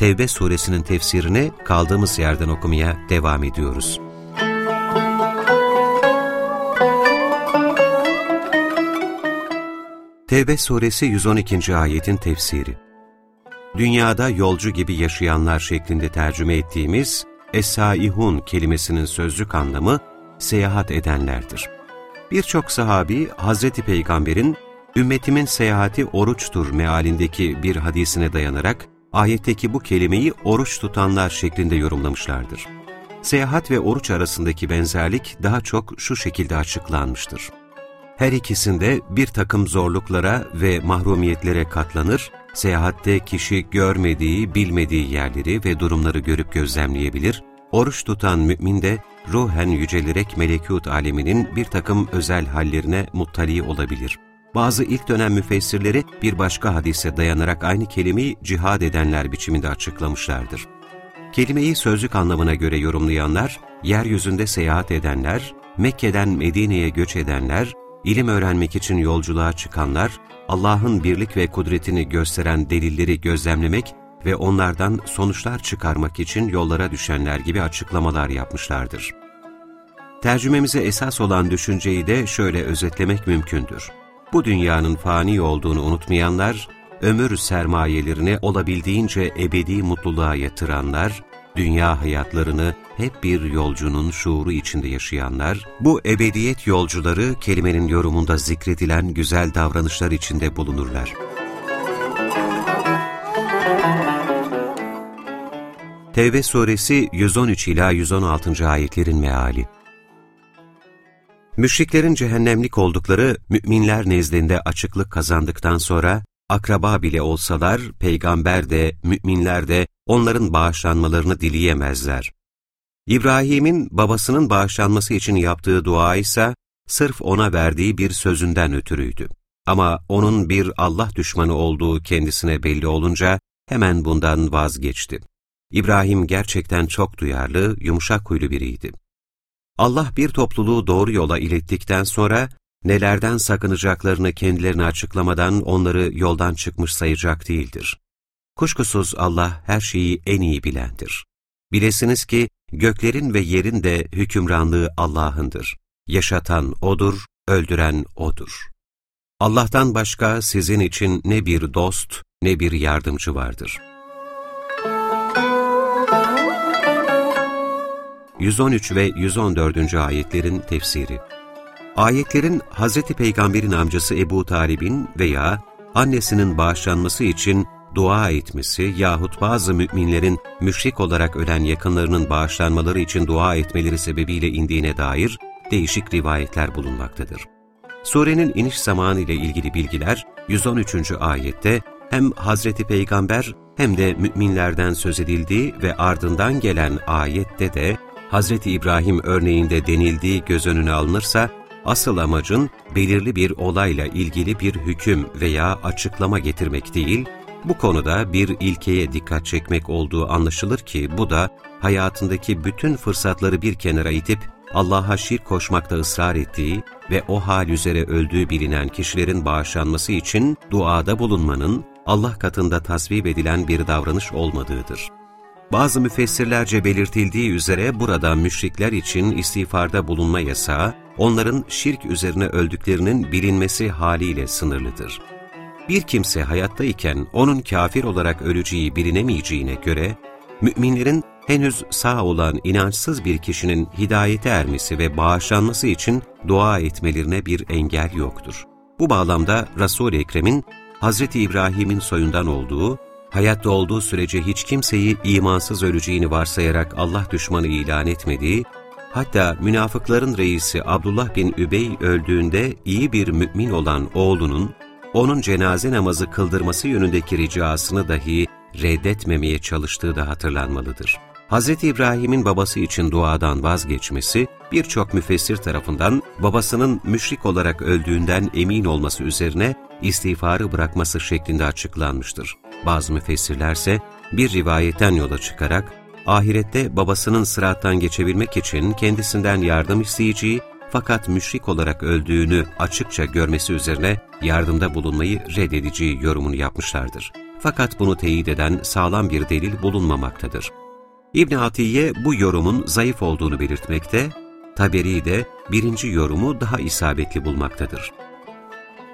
Tevbe suresinin tefsirini kaldığımız yerden okumaya devam ediyoruz. Tevbe suresi 112. ayetin tefsiri Dünyada yolcu gibi yaşayanlar şeklinde tercüme ettiğimiz Es-Saihun kelimesinin sözlük anlamı seyahat edenlerdir. Birçok sahabi Hazreti Peygamber'in ümmetimin seyahati oruçtur mealindeki bir hadisine dayanarak ayetteki bu kelimeyi oruç tutanlar şeklinde yorumlamışlardır. Seyahat ve oruç arasındaki benzerlik daha çok şu şekilde açıklanmıştır. Her ikisinde bir takım zorluklara ve mahrumiyetlere katlanır, seyahatte kişi görmediği, bilmediği yerleri ve durumları görüp gözlemleyebilir, oruç tutan mümin de ruhen yücelerek melekut aleminin bir takım özel hallerine muttali olabilir. Bazı ilk dönem müfessirleri bir başka hadise dayanarak aynı kelimeyi cihad edenler biçiminde açıklamışlardır. Kelimeyi sözlük anlamına göre yorumlayanlar, yeryüzünde seyahat edenler, Mekke'den Medine'ye göç edenler, ilim öğrenmek için yolculuğa çıkanlar, Allah'ın birlik ve kudretini gösteren delilleri gözlemlemek ve onlardan sonuçlar çıkarmak için yollara düşenler gibi açıklamalar yapmışlardır. Tercümemize esas olan düşünceyi de şöyle özetlemek mümkündür. Bu dünyanın fani olduğunu unutmayanlar, ömür sermayelerini olabildiğince ebedi mutluluğa yatıranlar, dünya hayatlarını hep bir yolcunun şuuru içinde yaşayanlar, bu ebediyet yolcuları kelimenin yorumunda zikredilen güzel davranışlar içinde bulunurlar. Tevbe suresi 113 ila 116. ayetlerin meali. Müşriklerin cehennemlik oldukları müminler nezdinde açıklık kazandıktan sonra akraba bile olsalar peygamber de müminler de onların bağışlanmalarını dileyemezler. İbrahim'in babasının bağışlanması için yaptığı dua ise sırf ona verdiği bir sözünden ötürüydü. Ama onun bir Allah düşmanı olduğu kendisine belli olunca hemen bundan vazgeçti. İbrahim gerçekten çok duyarlı, yumuşak huylu biriydi. Allah bir topluluğu doğru yola ilettikten sonra nelerden sakınacaklarını kendilerine açıklamadan onları yoldan çıkmış sayacak değildir. Kuşkusuz Allah her şeyi en iyi bilendir. Bilesiniz ki göklerin ve yerin de hükümranlığı Allah'ındır. Yaşatan O'dur, öldüren O'dur. Allah'tan başka sizin için ne bir dost ne bir yardımcı vardır.'' 113 ve 114. ayetlerin tefsiri Ayetlerin Hz. Peygamber'in amcası Ebu Talib'in veya annesinin bağışlanması için dua etmesi yahut bazı müminlerin müşrik olarak ölen yakınlarının bağışlanmaları için dua etmeleri sebebiyle indiğine dair değişik rivayetler bulunmaktadır. Surenin iniş zamanı ile ilgili bilgiler 113. ayette hem Hazreti Peygamber hem de müminlerden söz edildiği ve ardından gelen ayette de Hz. İbrahim örneğinde denildiği göz önüne alınırsa, asıl amacın belirli bir olayla ilgili bir hüküm veya açıklama getirmek değil, bu konuda bir ilkeye dikkat çekmek olduğu anlaşılır ki bu da hayatındaki bütün fırsatları bir kenara itip Allah'a şirk koşmakta ısrar ettiği ve o hal üzere öldüğü bilinen kişilerin bağışlanması için duada bulunmanın Allah katında tasvip edilen bir davranış olmadığıdır. Bazı müfessirlerce belirtildiği üzere burada müşrikler için istiğfarda bulunma yasağı, onların şirk üzerine öldüklerinin bilinmesi haliyle sınırlıdır. Bir kimse hayattayken onun kafir olarak öleceği bilinemeyeceğine göre, müminlerin henüz sağ olan inançsız bir kişinin hidayete ermesi ve bağışlanması için dua etmelerine bir engel yoktur. Bu bağlamda Resul-i Ekrem'in Hz. İbrahim'in soyundan olduğu hayatta olduğu sürece hiç kimseyi imansız öleceğini varsayarak Allah düşmanı ilan etmediği, hatta münafıkların reisi Abdullah bin Übey öldüğünde iyi bir mümin olan oğlunun, onun cenaze namazı kıldırması yönündeki ricasını dahi reddetmemeye çalıştığı da hatırlanmalıdır. Hz. İbrahim'in babası için duadan vazgeçmesi, birçok müfessir tarafından babasının müşrik olarak öldüğünden emin olması üzerine istiğfarı bırakması şeklinde açıklanmıştır. Bazı müfessirlerse bir rivayetten yola çıkarak, ahirette babasının sırattan geçebilmek için kendisinden yardım isteyeceği fakat müşrik olarak öldüğünü açıkça görmesi üzerine yardımda bulunmayı reddedeceği yorumunu yapmışlardır. Fakat bunu teyit eden sağlam bir delil bulunmamaktadır. İbn Atiye bu yorumun zayıf olduğunu belirtmekte, Taberi de birinci yorumu daha isabetli bulmaktadır.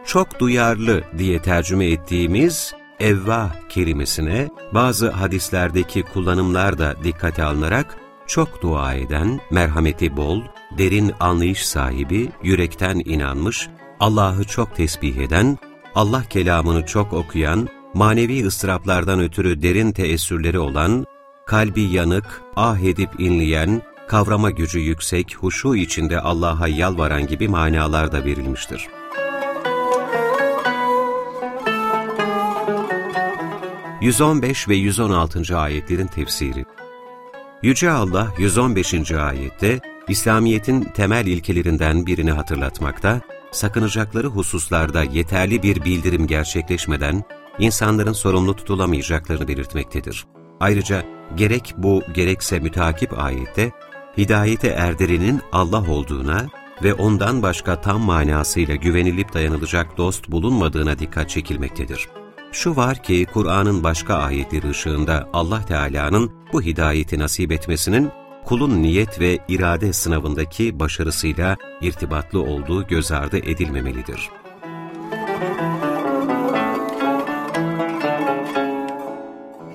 Çok duyarlı diye tercüme ettiğimiz evvah kelimesine bazı hadislerdeki kullanımlar da dikkate alınarak çok dua eden, merhameti bol, derin anlayış sahibi, yürekten inanmış, Allah'ı çok tesbih eden, Allah kelamını çok okuyan, manevi ıstıraplardan ötürü derin teessürleri olan, kalbi yanık, ah edip inleyen, kavrama gücü yüksek, huşu içinde Allah'a yalvaran gibi manalar da verilmiştir. ...115 ve 116. ayetlerin tefsiri Yüce Allah 115. ayette İslamiyet'in temel ilkelerinden birini hatırlatmakta, sakınacakları hususlarda yeterli bir bildirim gerçekleşmeden insanların sorumlu tutulamayacaklarını belirtmektedir. Ayrıca gerek bu gerekse mütakip ayette hidayete erdirenin Allah olduğuna ve ondan başka tam manasıyla güvenilip dayanılacak dost bulunmadığına dikkat çekilmektedir. Şu var ki Kur'an'ın başka ayetleri ışığında Allah Teala'nın bu hidayeti nasip etmesinin kulun niyet ve irade sınavındaki başarısıyla irtibatlı olduğu göz ardı edilmemelidir.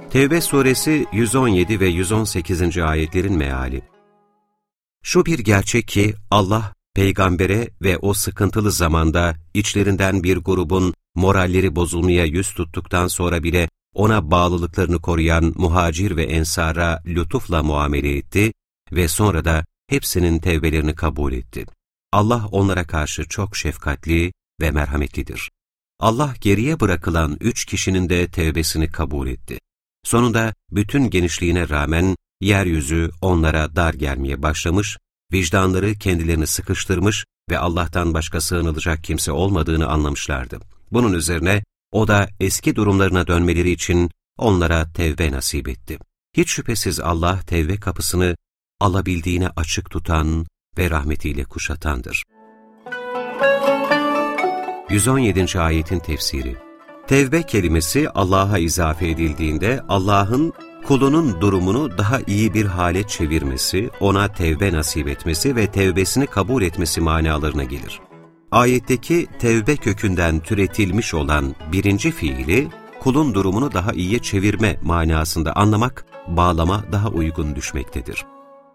Tevbe suresi 117 ve 118. ayetlerin meali Şu bir gerçek ki Allah, peygambere ve o sıkıntılı zamanda içlerinden bir grubun moralleri bozulmaya yüz tuttuktan sonra bile ona bağlılıklarını koruyan muhacir ve ensara lütufla muamele etti ve sonra da hepsinin tevbelerini kabul etti. Allah onlara karşı çok şefkatli ve merhametlidir. Allah geriye bırakılan üç kişinin de tevbesini kabul etti. Sonunda bütün genişliğine rağmen yeryüzü onlara dar gelmeye başlamış, vicdanları kendilerini sıkıştırmış ve Allah'tan başka sığınılacak kimse olmadığını anlamışlardı. Bunun üzerine o da eski durumlarına dönmeleri için onlara tevbe nasip etti. Hiç şüphesiz Allah tevbe kapısını alabildiğine açık tutan ve rahmetiyle kuşatandır. 117. Ayetin Tefsiri Tevbe kelimesi Allah'a izafe edildiğinde Allah'ın kulunun durumunu daha iyi bir hale çevirmesi, ona tevbe nasip etmesi ve tevbesini kabul etmesi manalarına gelir. Ayetteki tevbe kökünden türetilmiş olan birinci fiili, kulun durumunu daha iyiye çevirme manasında anlamak, bağlama daha uygun düşmektedir.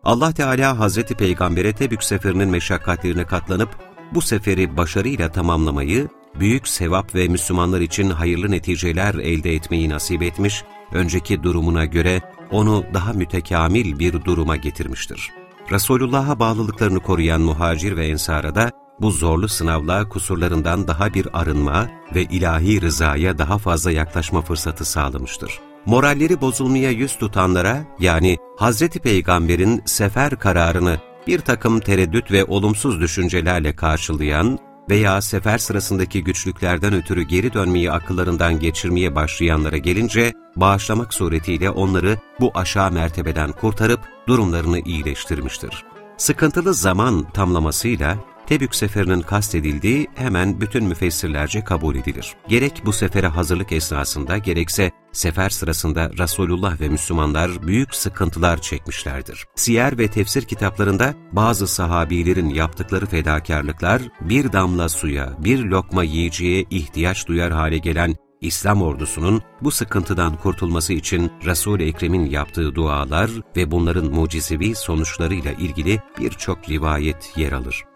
Allah Teala Hazreti Peygamber'e Tebük seferinin meşakkatlerine katlanıp bu seferi başarıyla tamamlamayı, büyük sevap ve Müslümanlar için hayırlı neticeler elde etmeyi nasip etmiş, önceki durumuna göre onu daha mütekamil bir duruma getirmiştir. Resulullah'a bağlılıklarını koruyan muhacir ve ensara da bu zorlu sınavla kusurlarından daha bir arınma ve ilahi rızaya daha fazla yaklaşma fırsatı sağlamıştır. Moralleri bozulmaya yüz tutanlara yani Hazreti Peygamber'in sefer kararını bir takım tereddüt ve olumsuz düşüncelerle karşılayan veya sefer sırasındaki güçlüklerden ötürü geri dönmeyi akıllarından geçirmeye başlayanlara gelince, bağışlamak suretiyle onları bu aşağı mertebeden kurtarıp durumlarını iyileştirmiştir. Sıkıntılı zaman tamlamasıyla Tebük seferinin kastedildiği hemen bütün müfessirlerce kabul edilir. Gerek bu sefere hazırlık esnasında gerekse sefer sırasında Resulullah ve Müslümanlar büyük sıkıntılar çekmişlerdir. Siyer ve tefsir kitaplarında bazı sahabilerin yaptıkları fedakarlıklar bir damla suya, bir lokma yiyeceğe ihtiyaç duyar hale gelen İslam ordusunun bu sıkıntıdan kurtulması için Resul-i Ekrem'in yaptığı dualar ve bunların mucizevi sonuçlarıyla ilgili birçok rivayet yer alır.